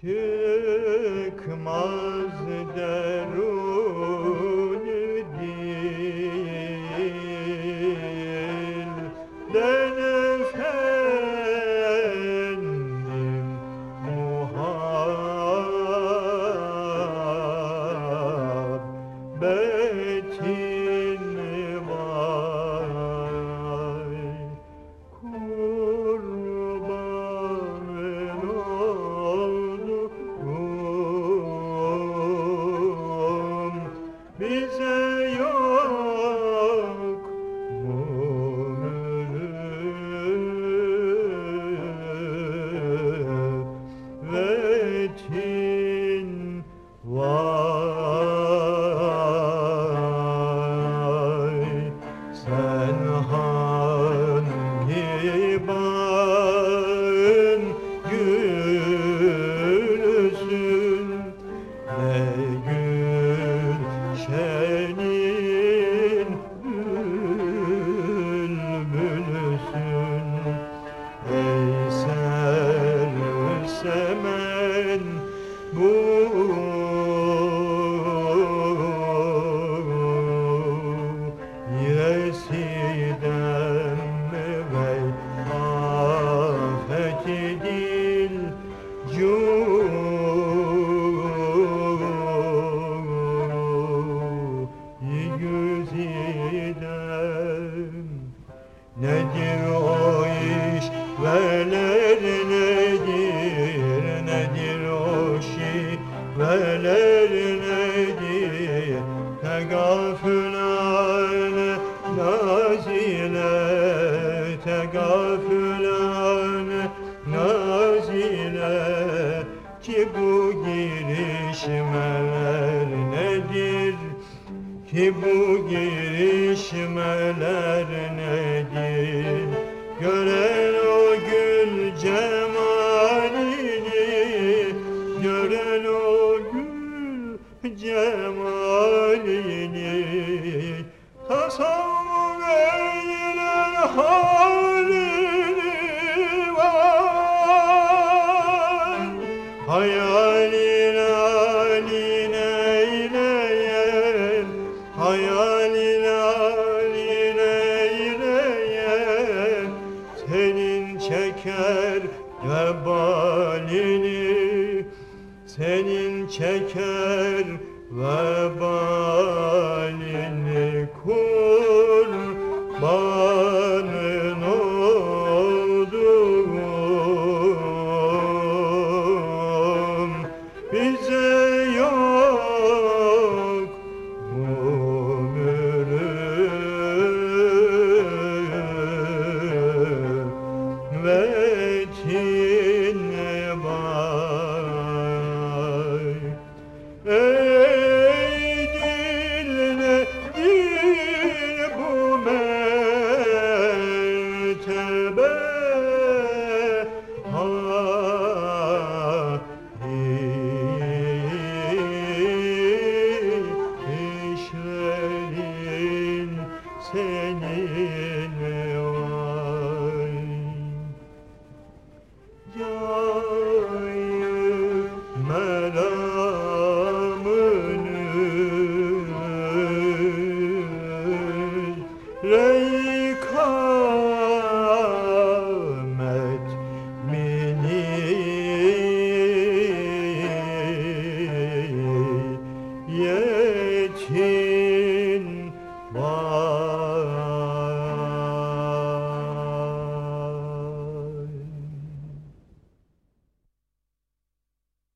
Çıkmaz derun Whoa. Nedir o iş? Veler nedir Nedir o şiveler nedir Tegafülane nazile Tegafülane nazile Ki bu nedir ki bu girişmeler nedir? Gören o gül cemalini, gören o gül cemalini, tasavvur vebalini Senin çeker vebalini senin var Yayı meramını Reykamet